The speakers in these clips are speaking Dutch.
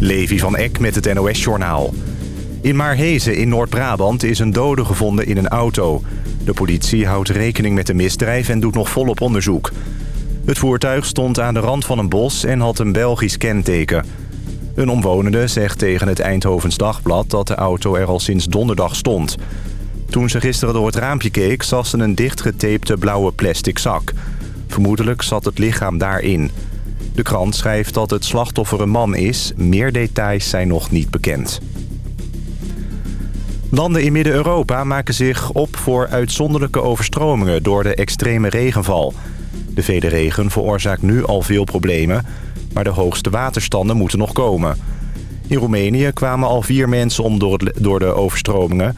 Levi van Eck met het NOS-journaal. In Maarhezen in Noord-Brabant is een dode gevonden in een auto. De politie houdt rekening met de misdrijf en doet nog volop onderzoek. Het voertuig stond aan de rand van een bos en had een Belgisch kenteken. Een omwonende zegt tegen het Eindhovens Dagblad dat de auto er al sinds donderdag stond. Toen ze gisteren door het raampje keek, zag ze een dichtgetapte blauwe plastic zak. Vermoedelijk zat het lichaam daarin. De krant schrijft dat het slachtoffer een man is. Meer details zijn nog niet bekend. Landen in Midden-Europa maken zich op voor uitzonderlijke overstromingen door de extreme regenval. De vele regen veroorzaakt nu al veel problemen, maar de hoogste waterstanden moeten nog komen. In Roemenië kwamen al vier mensen om door de overstromingen.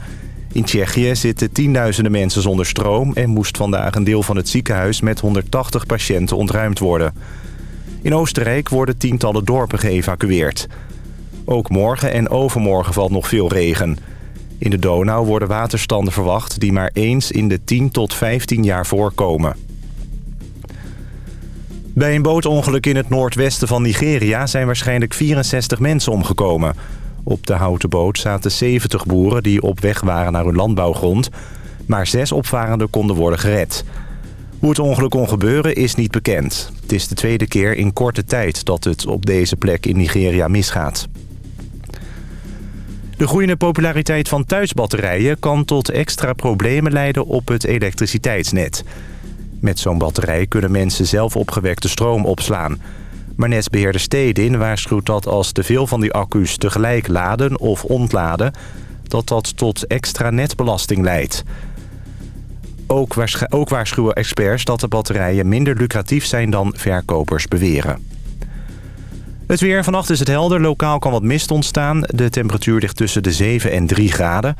In Tsjechië zitten tienduizenden mensen zonder stroom... en moest vandaag een deel van het ziekenhuis met 180 patiënten ontruimd worden. In Oostenrijk worden tientallen dorpen geëvacueerd. Ook morgen en overmorgen valt nog veel regen. In de Donau worden waterstanden verwacht die maar eens in de 10 tot 15 jaar voorkomen. Bij een bootongeluk in het noordwesten van Nigeria zijn waarschijnlijk 64 mensen omgekomen. Op de houten boot zaten 70 boeren die op weg waren naar hun landbouwgrond. Maar zes opvarenden konden worden gered. Hoe het ongeluk kon gebeuren is niet bekend. Het is de tweede keer in korte tijd dat het op deze plek in Nigeria misgaat. De groeiende populariteit van thuisbatterijen kan tot extra problemen leiden op het elektriciteitsnet. Met zo'n batterij kunnen mensen zelf opgewekte stroom opslaan. Maar netbeheerder Stedin waarschuwt dat als te veel van die accu's tegelijk laden of ontladen... dat dat tot extra netbelasting leidt. Ook, ook waarschuwen experts dat de batterijen minder lucratief zijn dan verkopers beweren. Het weer. Vannacht is het helder. Lokaal kan wat mist ontstaan. De temperatuur ligt tussen de 7 en 3 graden.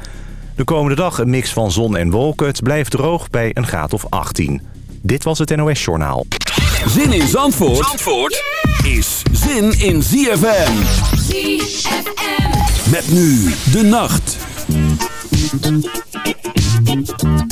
De komende dag een mix van zon en wolken. Het blijft droog bij een graad of 18. Dit was het NOS Journaal. Zin in Zandvoort, Zandvoort is zin in ZFM. ZFM. Met nu de nacht. Thank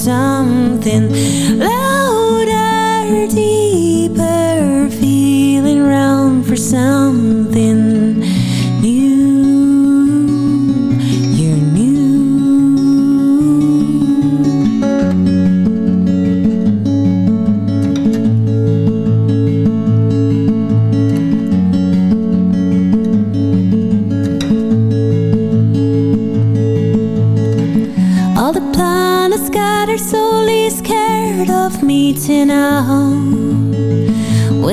sun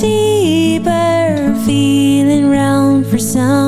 deeper, feeling round for something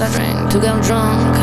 suffering to get drunk.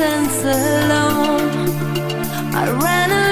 alone. I ran away.